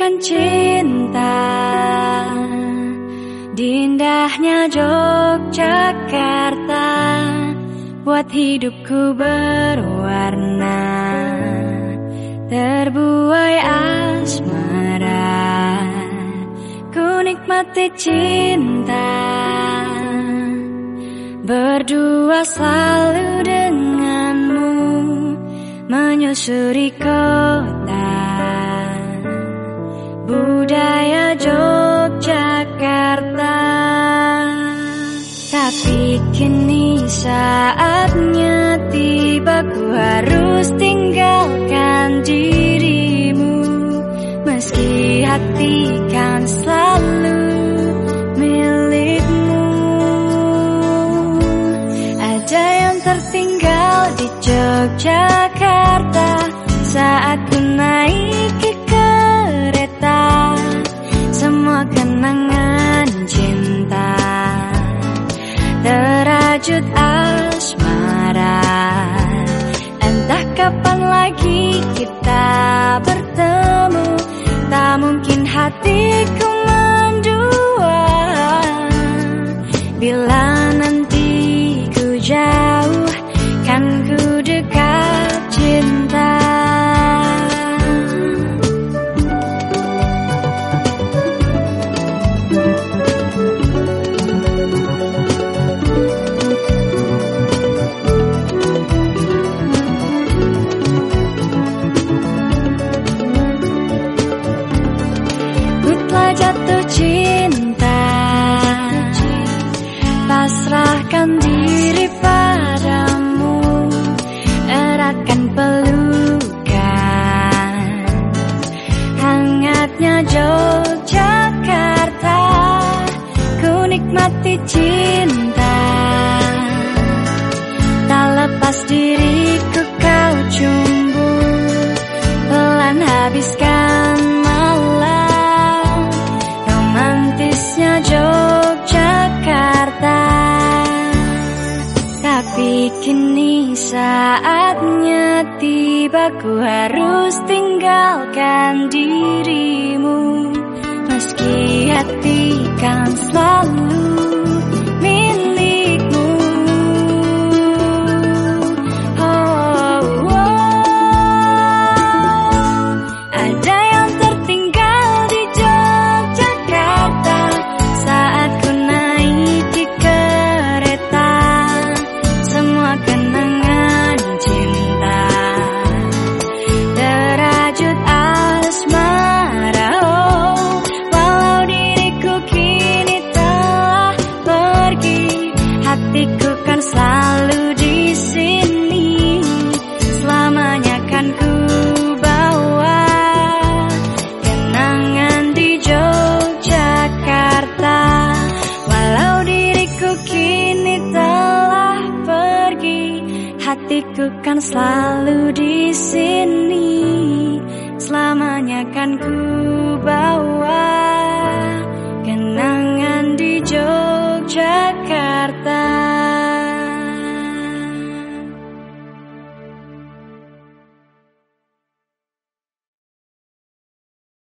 menemukan cinta. Di indahnya Yogyakarta. Buat hidupku berwarna. Terbuai asmara. Ku nikmati cinta. Berdua selalu denganmu. Menyusuri kota kini saatnya tiba Ku harus tinggalkan dirimu. Meski hati kan selalu milikmu. Ada yang tertinggal di Yogyakarta Saat ku naik semua kenangan Terajut asmara. Entah kapan lagi kita bertemu Tak mungkin hatiku 满地。Saatnya tiba Ku harus tinggalkan dirimu. Meski hati kan selalu kini telah pergi. Hatiku kan selalu di sini. Selamanya kan ku bawa